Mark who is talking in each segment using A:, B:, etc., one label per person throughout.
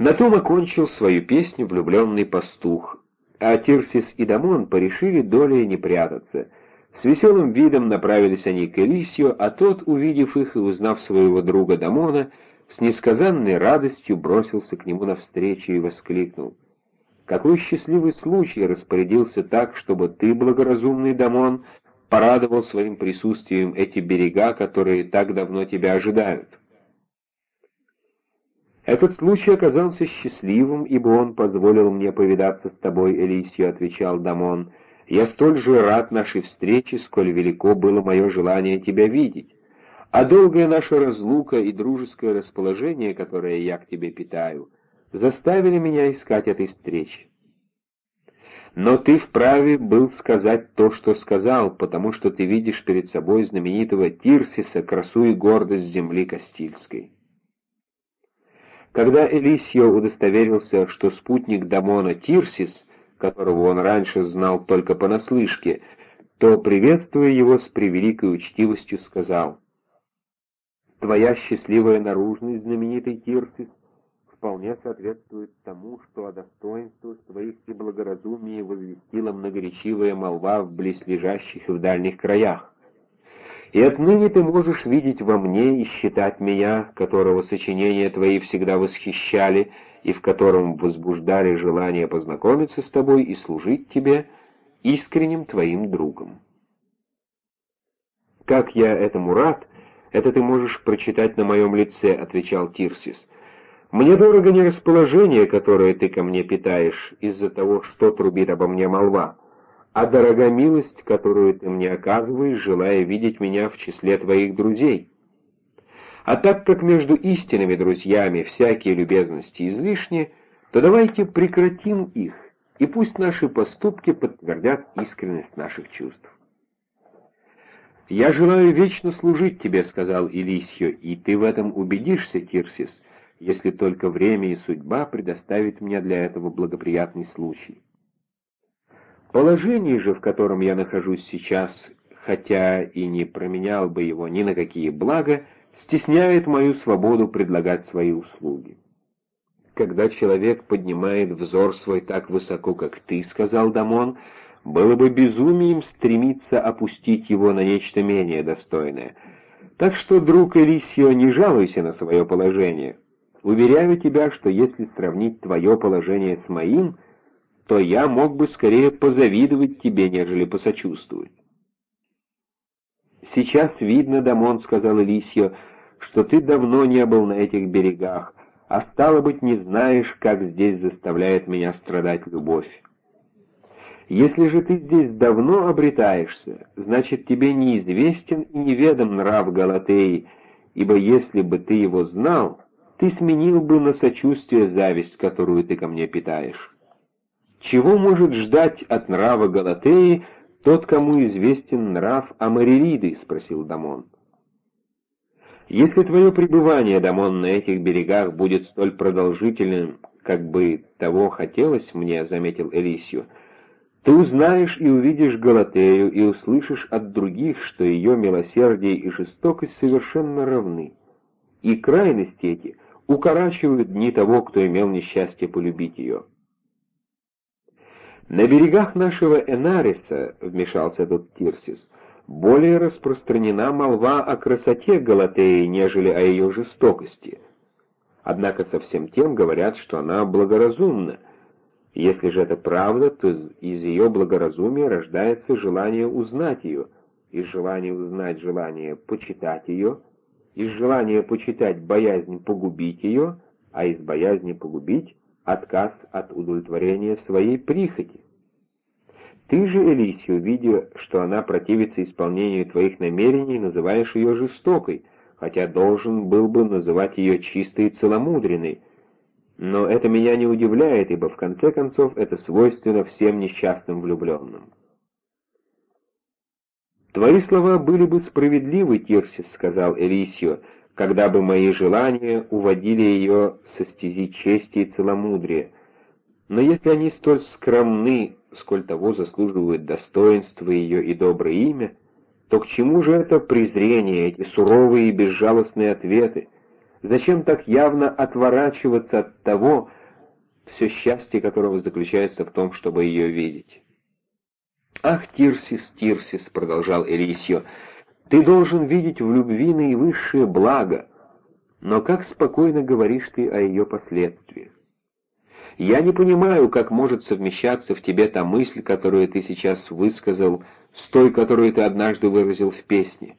A: На том окончил свою песню влюбленный пастух, а Тирсис и Дамон порешили долей не прятаться. С веселым видом направились они к Элисию, а тот, увидев их и узнав своего друга Дамона, с несказанной радостью бросился к нему навстречу и воскликнул. «Какой счастливый случай распорядился так, чтобы ты, благоразумный Дамон, порадовал своим присутствием эти берега, которые так давно тебя ожидают?» «Этот случай оказался счастливым, ибо он позволил мне повидаться с тобой, Элисио», — отвечал Дамон. «Я столь же рад нашей встрече, сколь велико было мое желание тебя видеть. А долгая наша разлука и дружеское расположение, которое я к тебе питаю, заставили меня искать этой встречи. Но ты вправе был сказать то, что сказал, потому что ты видишь перед собой знаменитого Тирсиса, красу и гордость земли Кастильской». Когда Элисио удостоверился, что спутник Дамона Тирсис, которого он раньше знал только понаслышке, то, приветствуя его с превеликой учтивостью, сказал, «Твоя счастливая наружность, знаменитый Тирсис, вполне соответствует тому, что о достоинствах твоих и благоразумии возвестила многоречивая молва в близлежащих и в дальних краях. И отныне ты можешь видеть во мне и считать меня, которого сочинения твои всегда восхищали, и в котором возбуждали желание познакомиться с тобой и служить тебе, искренним твоим другом. «Как я этому рад, это ты можешь прочитать на моем лице», — отвечал Тирсис. «Мне дорого не расположение, которое ты ко мне питаешь, из-за того, что трубит обо мне молва а дорога милость, которую ты мне оказываешь, желая видеть меня в числе твоих друзей. А так как между истинными друзьями всякие любезности излишни, то давайте прекратим их, и пусть наши поступки подтвердят искренность наших чувств. «Я желаю вечно служить тебе», — сказал Илисио, — «и ты в этом убедишься, Тирсис, если только время и судьба предоставят мне для этого благоприятный случай». Положение же, в котором я нахожусь сейчас, хотя и не променял бы его ни на какие блага, стесняет мою свободу предлагать свои услуги. Когда человек поднимает взор свой так высоко, как ты, — сказал Дамон, — было бы безумием стремиться опустить его на нечто менее достойное. Так что, друг Элисио, не жалуйся на свое положение. Уверяю тебя, что если сравнить твое положение с моим — то я мог бы скорее позавидовать тебе, нежели посочувствовать. «Сейчас видно, Дамон, — сказал Элисио, — что ты давно не был на этих берегах, а стало быть, не знаешь, как здесь заставляет меня страдать любовь. Если же ты здесь давно обретаешься, значит, тебе неизвестен и неведом нрав Галатеи, ибо если бы ты его знал, ты сменил бы на сочувствие зависть, которую ты ко мне питаешь». Чего может ждать от нрава Галатеи тот, кому известен нрав Амаририды? — спросил Дамон. Если твое пребывание, Дамон, на этих берегах будет столь продолжительным, как бы того хотелось мне, — заметил Элисию, — ты узнаешь и увидишь Галатею и услышишь от других, что ее милосердие и жестокость совершенно равны, и крайности эти укорачивают дни того, кто имел несчастье полюбить ее. «На берегах нашего Энариса, — вмешался тут Тирсис, — более распространена молва о красоте Галатеи, нежели о ее жестокости. Однако совсем тем говорят, что она благоразумна. Если же это правда, то из ее благоразумия рождается желание узнать ее, из желания узнать желание почитать ее, из желания почитать боязнь погубить ее, а из боязни погубить отказ от удовлетворения своей прихоти. Ты же, Элисио, видя, что она противится исполнению твоих намерений, называешь ее жестокой, хотя должен был бы называть ее чистой и целомудренной. Но это меня не удивляет, ибо в конце концов это свойственно всем несчастным влюбленным. «Твои слова были бы справедливы, Тирсис», — сказал Элисио, — когда бы мои желания уводили ее со стези чести и целомудрия. Но если они столь скромны, сколь того заслуживают достоинства ее и доброе имя, то к чему же это презрение, эти суровые и безжалостные ответы? Зачем так явно отворачиваться от того, все счастье которого заключается в том, чтобы ее видеть? «Ах, Тирсис, Тирсис!» — продолжал Элисио, — «ты должен видеть в любви наивысшее благо, но как спокойно говоришь ты о ее последствиях. Я не понимаю, как может совмещаться в тебе та мысль, которую ты сейчас высказал, с той, которую ты однажды выразил в песне.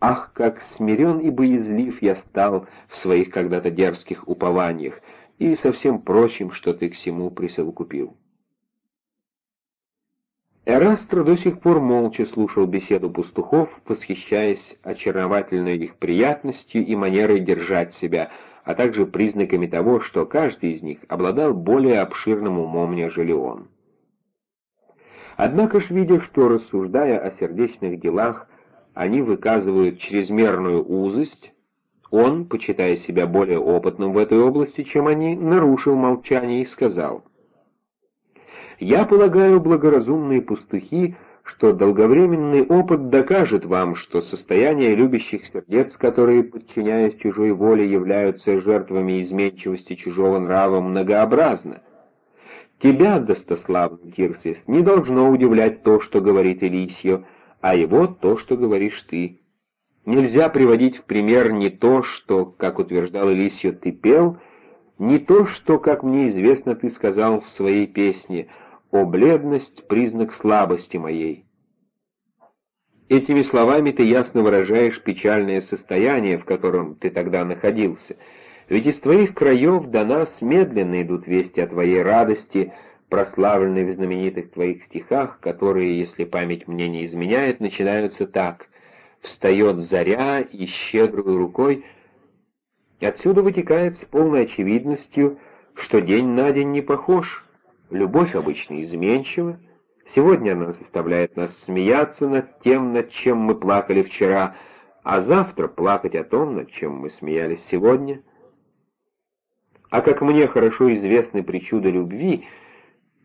A: Ах, как смирен и боязлив я стал в своих когда-то дерзких упованиях и со всем прочим, что ты к всему присовокупил. Эрастро до сих пор молча слушал беседу пастухов, восхищаясь очаровательной их приятностью и манерой держать себя, а также признаками того, что каждый из них обладал более обширным умом, нежели он. Однако ж, видя, что, рассуждая о сердечных делах, они выказывают чрезмерную узость, он, почитая себя более опытным в этой области, чем они, нарушил молчание и сказал — я полагаю, благоразумные пастухи, что долговременный опыт докажет вам, что состояние любящих сердец, которые, подчиняясь чужой воле, являются жертвами изменчивости чужого нрава, многообразно. Тебя, достославный Кирсис, не должно удивлять то, что говорит Элисио, а его то, что говоришь ты. Нельзя приводить в пример не то, что, как утверждал Элисио, ты пел, не то, что, как мне известно, ты сказал в своей песне — «О, бледность — признак слабости моей». Этими словами ты ясно выражаешь печальное состояние, в котором ты тогда находился. Ведь из твоих краев до нас медленно идут вести о твоей радости, прославленной в знаменитых твоих стихах, которые, если память мне не изменяет, начинаются так «Встает заря и щедрой рукой». Отсюда вытекает с полной очевидностью, что день на день не похож, Любовь обычно изменчива. Сегодня она заставляет нас смеяться над тем, над чем мы плакали вчера, а завтра плакать о том, над чем мы смеялись сегодня. А как мне хорошо известны причуды любви,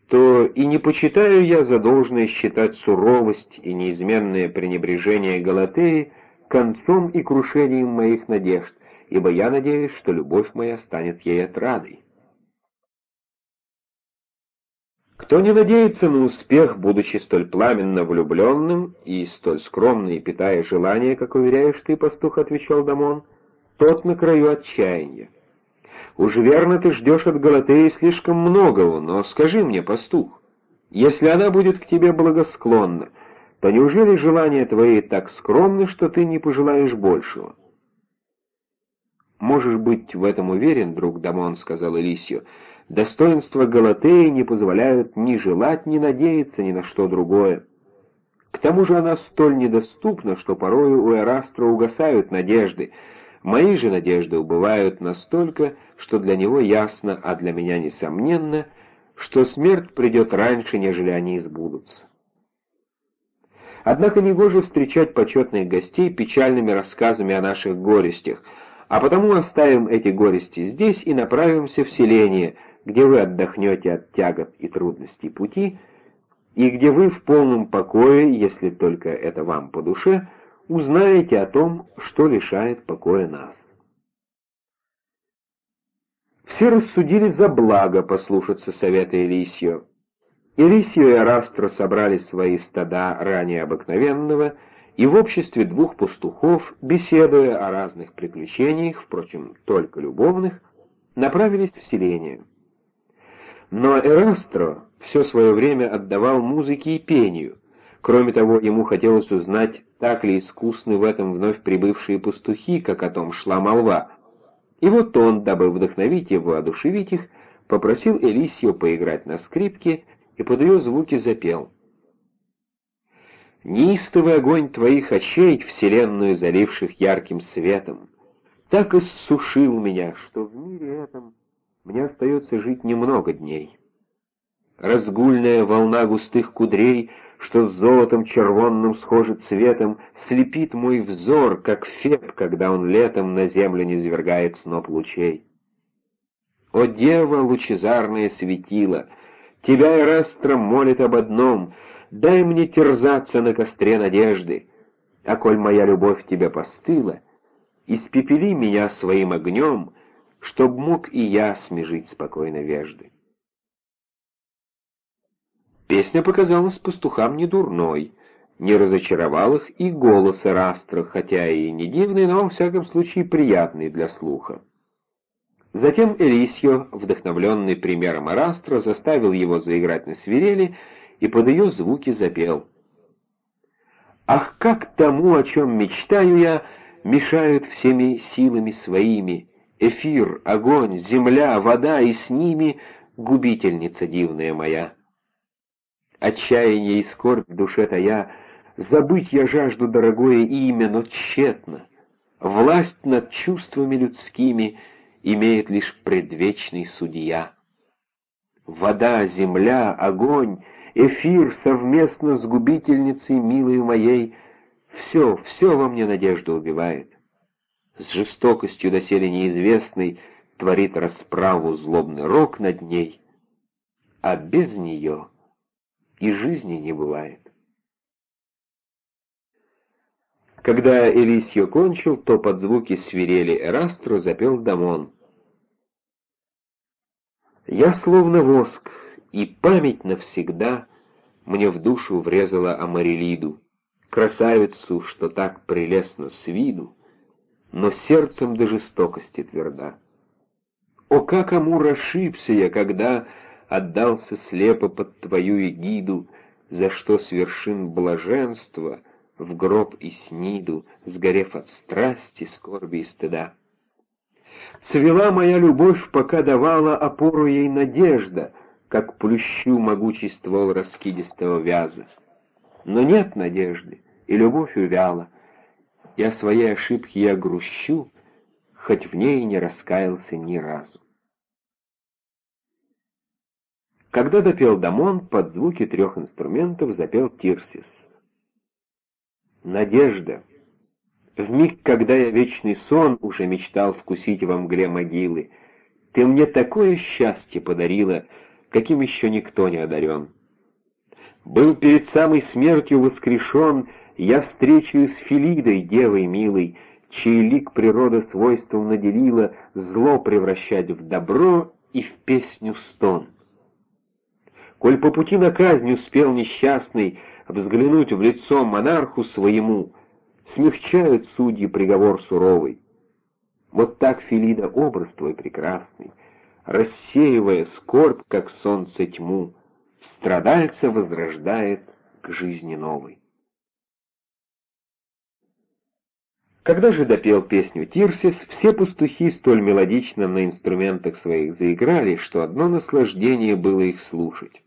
A: то и не почитаю я за должное считать суровость и неизменное пренебрежение Галатеи концом и крушением моих надежд, ибо я надеюсь, что любовь моя станет ей отрадой. Кто не надеется на успех, будучи столь пламенно влюбленным и столь скромно и питая желание, как уверяешь ты, пастух, — отвечал Дамон, — тот на краю отчаяния. Уж верно ты ждешь от Галатеи слишком многого, но скажи мне, пастух, если она будет к тебе благосклонна, то неужели желания твои так скромны, что ты не пожелаешь большего? «Можешь быть в этом уверен, друг Дамон», — сказал Элисио, — Достоинства Галатеи не позволяют ни желать, ни надеяться ни на что другое. К тому же она столь недоступна, что порою у Эрастра угасают надежды. Мои же надежды убывают настолько, что для него ясно, а для меня несомненно, что смерть придет раньше, нежели они избудутся. Однако негоже встречать почетных гостей печальными рассказами о наших горестях, а потому оставим эти горести здесь и направимся в селение — где вы отдохнете от тягот и трудностей пути, и где вы в полном покое, если только это вам по душе, узнаете о том, что лишает покоя нас. Все рассудили за благо послушаться совета Элисио. Элисио и Арастро собрали свои стада ранее обыкновенного, и в обществе двух пастухов, беседуя о разных приключениях, впрочем, только любовных, направились в селение. Но Эрастро все свое время отдавал музыке и пению. Кроме того, ему хотелось узнать, так ли искусны в этом вновь прибывшие пастухи, как о том шла молва. И вот он, дабы вдохновить и воодушевить их, попросил Элисио поиграть на скрипке и под ее звуки запел. «Неистовый огонь твоих очей, вселенную заливших ярким светом, так иссушил меня, что в мире этом...» мне остается жить немного дней. Разгульная волна густых кудрей, что с золотом червонным схожит цветом, слепит мой взор, как феб, когда он летом на землю низвергает сноп лучей. О, дева, лучезарное светило, тебя Эрастра молит об одном — дай мне терзаться на костре надежды, а коль моя любовь тебе постыла, испепели меня своим огнем, чтоб мог и я смежить спокойно вежды. Песня показалась пастухам не дурной, не разочаровал их и голос Эрастра, хотя и не дивный, но, во всяком случае, приятный для слуха. Затем Элисио, вдохновленный примером Эрастра, заставил его заиграть на свирели и под ее звуки запел. «Ах, как тому, о чем мечтаю я, мешают всеми силами своими, эфир, огонь, земля, вода, и с ними губительница дивная моя!» Отчаяние и скорбь в душе тая, забыть я жажду дорогое имя, но тщетно. Власть над чувствами людскими имеет лишь предвечный судья. Вода, земля, огонь, эфир совместно с губительницей милой моей — все, все во мне надежду убивает. С жестокостью доселе неизвестной творит расправу злобный рок над ней, а без нее — и жизни не бывает. Когда Элисио кончил, то под звуки свирели Эрастро запел Дамон. «Я словно воск, и память навсегда мне в душу врезала Амарилиду, красавицу, что так прелестно с виду, но сердцем до жестокости тверда. О, как Амур ошибся я, когда отдался слепо под твою эгиду, за что с вершин блаженства в гроб и сниду, сгорев от страсти, скорби и стыда. Цвела моя любовь, пока давала опору ей надежда, как плющу могучий ствол раскидистого вяза. Но нет надежды, и любовь увяла. Я своей ошибки я грущу, хоть в ней не раскаялся ни разу. Когда допел Дамон, под звуки трех инструментов запел Тирсис. Надежда. В миг, когда я вечный сон уже мечтал вкусить во мгле могилы, ты мне такое счастье подарила, каким еще никто не одарен. Был перед самой смертью воскрешен я встречу с Филидой, девой милой, чей лик природа свойством наделила зло превращать в добро и в песню стон. Коль по пути на казнь успел несчастный взглянуть в лицо монарху своему, смягчают судьи приговор суровый. Вот так, Филида, образ твой прекрасный, рассеивая скорбь, как солнце тьму, страдальца возрождает к жизни новой. Когда же допел песню Тирсис, все пастухи столь мелодично на инструментах своих заиграли, что одно наслаждение было их слушать.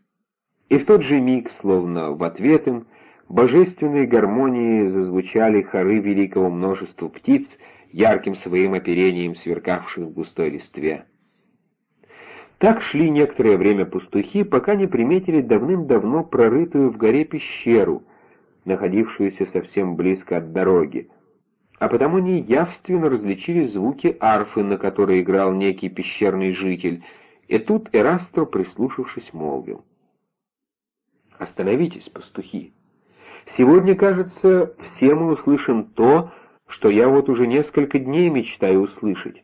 A: И в тот же миг, словно в ответ им, божественной гармонии зазвучали хоры великого множества птиц, ярким своим оперением сверкавших в густой листве. Так шли некоторое время пастухи, пока не приметили давным-давно прорытую в горе пещеру, находившуюся совсем близко от дороги, а потому они явственно различили звуки арфы, на которой играл некий пещерный житель, и тут Эрастро, прислушавшись, молвил — Остановитесь, пастухи. Сегодня, кажется, все мы услышим то, что я вот уже несколько дней мечтаю услышать,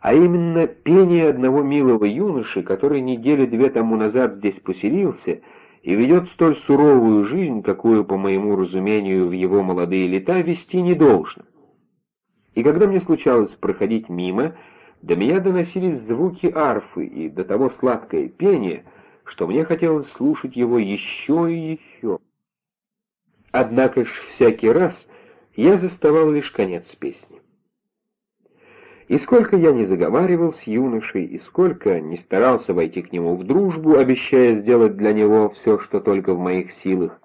A: а именно пение одного милого юноши, который недели две тому назад здесь поселился и ведет столь суровую жизнь, какую, по моему разумению, в его молодые лета вести не должно. И когда мне случалось проходить мимо, до меня доносились звуки арфы и до того сладкое пение — что мне хотелось слушать его еще и еще. Однако ж всякий раз я заставал лишь конец песни. И сколько я не заговаривал с юношей, и сколько не старался войти к нему в дружбу, обещая сделать для него все, что только в моих силах,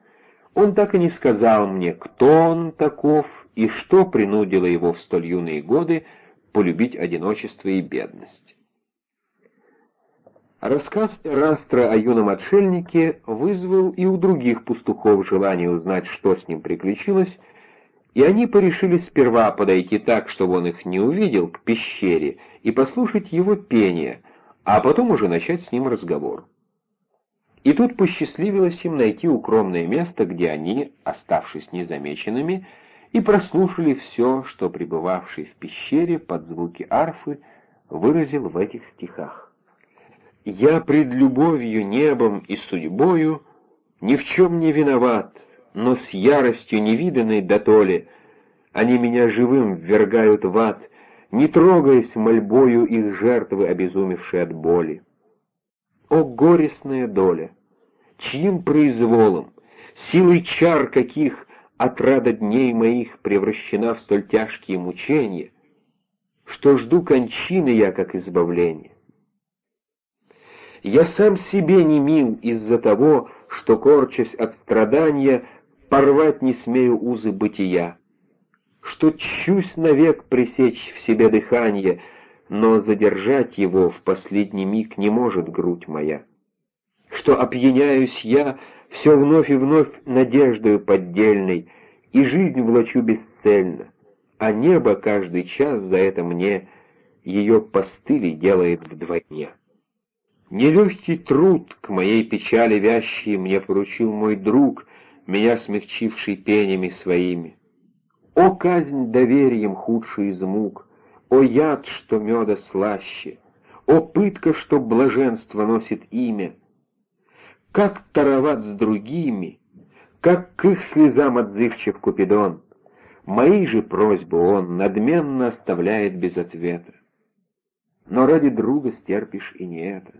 A: он так и не сказал мне, кто он таков и что принудило его в столь юные годы полюбить одиночество и бедность. Рассказ Растра о юном отшельнике вызвал и у других пастухов желание узнать, что с ним приключилось, и они порешили сперва подойти так, чтобы он их не увидел, к пещере, и послушать его пение, а потом уже начать с ним разговор. И тут посчастливилось им найти укромное место, где они, оставшись незамеченными, и прослушали все, что пребывавший в пещере под звуки арфы выразил в этих стихах. «Я пред любовью, небом и судьбою ни в чем не виноват, но с яростью невиданной дотоле они меня живым ввергают в ад, не трогаясь мольбою их жертвы, обезумевшие от боли. О, горестная доля! Чьим произволом, силой чар каких отрада дней моих превращена в столь тяжкие мучения, что жду кончины я как избавление. Я сам себе не мил из-за того, что, корчась от страдания, порвать не смею узы бытия, что чусь навек пресечь в себе дыхание, но задержать его в последний миг не может грудь моя, что опьяняюсь я, все вновь и вновь надеждою поддельной, и жизнь влачу бесцельно, а небо каждый час за это мне ее постыли делает вдвойне. Нелегкий труд к моей печали вящей мне поручил мой друг, меня смягчивший пенями своими. О, казнь доверием худший из мук, о, яд, что меда слаще, о, пытка, что блаженство носит имя, как тароват с другими, как к их слезам отзывчив Купидон. Мои же просьбы он надменно оставляет без ответа. Но ради друга стерпишь и не это.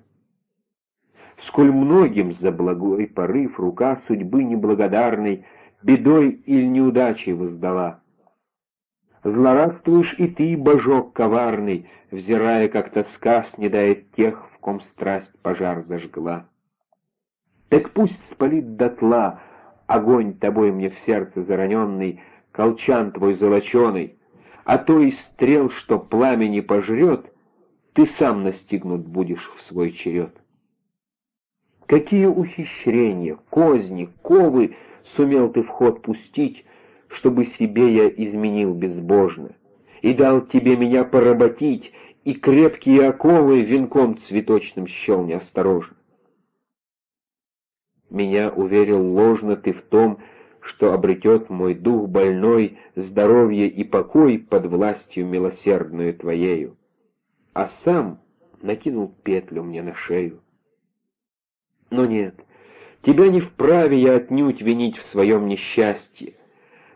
A: Сколь многим за благой порыв рука судьбы неблагодарной бедой или неудачей воздала. Злорадствуешь и ты, божок коварный, взирая, как тоска снедает тех, в ком страсть пожар зажгла. Так пусть спалит дотла огонь тобой мне в сердце зараненный, колчан твой золоченый, а то из стрел, что пламени пожрет, ты сам настигнут будешь в свой черед. Какие ухищрения, козни, ковы сумел ты в ход пустить, чтобы себе я изменил безбожно, и дал тебе меня поработить, и крепкие оковы венком цветочным щел неосторожно. Меня уверил ложно ты в том, что обретет мой дух больной здоровье и покой под властью милосердную твоею, а сам накинул петлю мне на шею. Но нет, тебя не вправе я отнюдь винить в своем несчастье.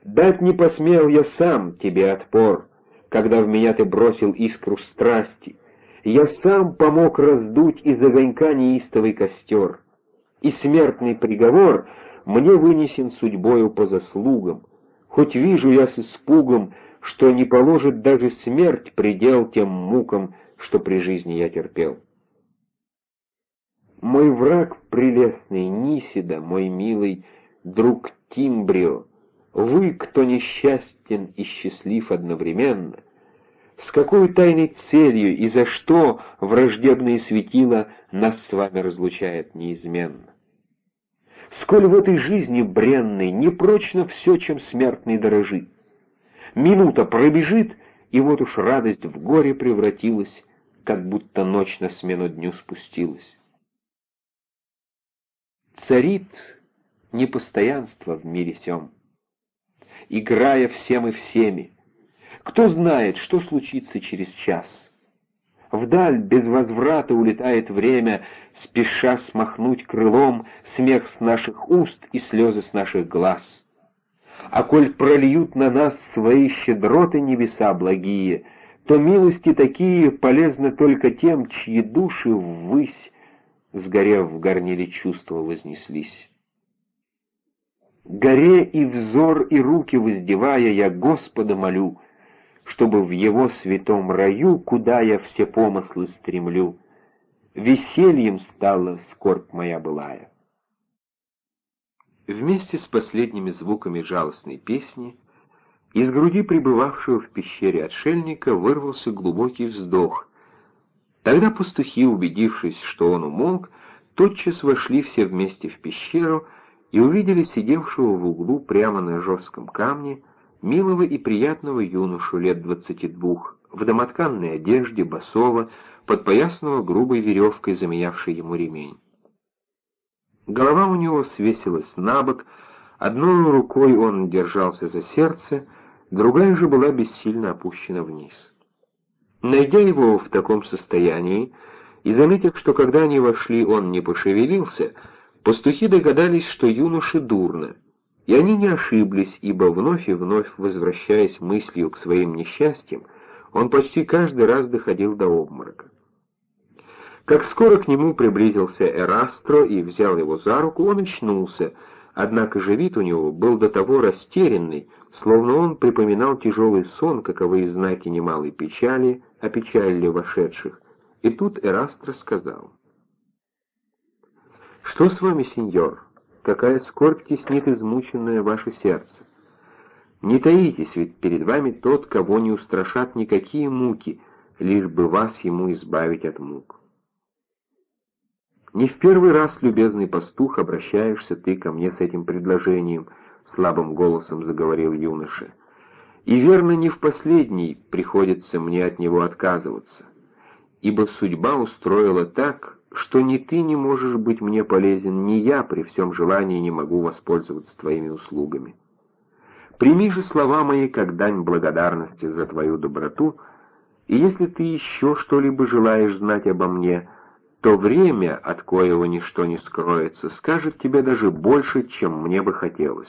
A: Дать не посмел я сам тебе отпор, когда в меня ты бросил искру страсти. Я сам помог раздуть из огонька неистовый костер и смертный приговор мне вынесен судьбою по заслугам, хоть вижу я с испугом, что не положит даже смерть предел тем мукам, что при жизни я терпел. Мой враг прелестный Нисида, мой милый друг Тимбрио, вы, кто несчастен и счастлив одновременно, с какой тайной целью и за что враждебные светила нас с вами разлучает неизменно? Сколь в этой жизни бренной непрочно все, чем смертный дорожит. Минута пробежит, и вот уж радость в горе превратилась, как будто ночь на смену дню спустилась. Царит непостоянство в мире сём, играя всем и всеми. Кто знает, что случится через час — Вдаль без возврата улетает время, спеша смахнуть крылом смех с наших уст и слезы с наших глаз. А коль прольют на нас свои щедроты небеса благие, то милости такие полезны только тем, чьи души ввысь, сгорев в горниле чувства, вознеслись. Горе и взор, и руки воздевая, я Господа молю — чтобы в его святом раю, куда я все помыслы стремлю, весельем стала скорбь моя былая. Вместе с последними звуками жалостной песни из груди пребывавшего в пещере отшельника вырвался глубокий вздох. Тогда пастухи, убедившись, что он умолк, тотчас вошли все вместе в пещеру и увидели сидевшего в углу прямо на жестком камне милого и приятного юношу лет двадцати двух, в домотканной одежде, босого, подпоясанного грубой веревкой, заменявшей ему ремень. Голова у него свесилась на бок, одной рукой он держался за сердце, другая же была бессильно опущена вниз. Найдя его в таком состоянии, и заметив, что когда они вошли, он не пошевелился, пастухи догадались, что юноше дурно, и они не ошиблись, ибо вновь и вновь, возвращаясь мыслью к своим несчастьям, он почти каждый раз доходил до обморока. Как скоро к нему приблизился Эрастро и взял его за руку, он очнулся, однако же вид у него был до того растерянный, словно он припоминал тяжелый сон, каковые знаки немалой печали опечалили вошедших. И тут Эрастро сказал. «Что с вами, сеньор? Какая скорбь теснит измученное ваше сердце? Не таитесь, ведь перед вами тот, кого не устрашат никакие муки, лишь бы вас ему избавить от мук». «Не в первый раз, любезный пастух, обращаешься ты ко мне с этим предложением», — слабым голосом заговорил юноша. «И верно, не в последний приходится мне от него отказываться, ибо судьба устроила так, что ни ты не можешь быть мне полезен, ни я при всем желании не могу воспользоваться твоими услугами. Прими же слова мои как дань благодарности за твою доброту, и если ты еще что-либо желаешь знать обо мне — то время, от коего ничто не скроется, скажет тебе даже больше, чем мне бы хотелось.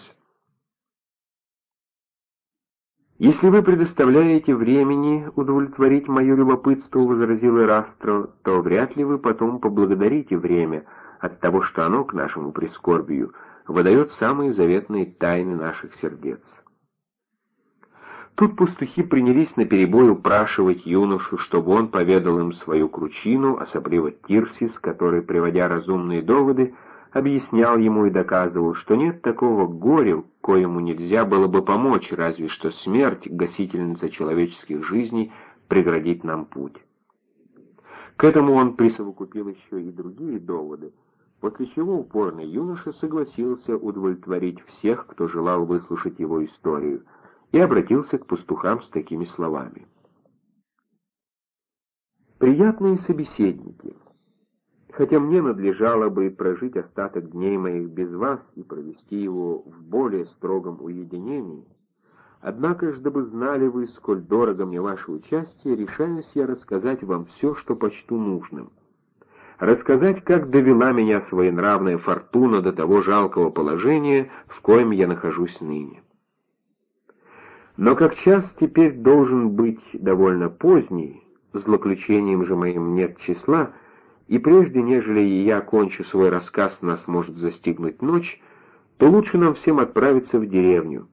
A: «Если вы предоставляете времени удовлетворить мое любопытство, — возразил Эрастро, — то вряд ли вы потом поблагодарите время от того, что оно, к нашему прискорбию, выдает самые заветные тайны наших сердец». Тут пастухи принялись наперебой упрашивать юношу, чтобы он поведал им свою кручину, особливо Тирсис, который, приводя разумные доводы, объяснял ему и доказывал, что нет такого горя, коему нельзя было бы помочь, разве что смерть, гасительница человеческих жизней, преградит нам путь. К этому он присовокупил еще и другие доводы, после чего упорный юноша согласился удовлетворить всех, кто желал выслушать его историю — и обратился к пастухам с такими словами. «Приятные собеседники, хотя мне надлежало бы прожить остаток дней моих без вас и провести его в более строгом уединении, однако дабы знали вы, сколь дорого мне ваше участие, решаюсь я рассказать вам все, что почту нужным» рассказать, как довела меня своенравная фортуна до того жалкого положения, в коем я нахожусь ныне. Но как час теперь должен быть довольно поздний, злоключением же моим нет числа, и прежде, нежели я кончу свой рассказ, нас может застигнуть ночь, то лучше нам всем отправиться в деревню.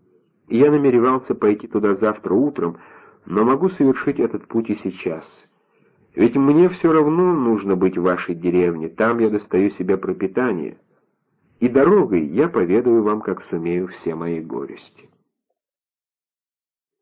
A: Я намеревался пойти туда завтра утром, но могу совершить этот путь и сейчас. Ведь мне все равно нужно быть в вашей деревне, там я достаю себе пропитание. И дорогой я поведаю вам, как сумею, все мои горести.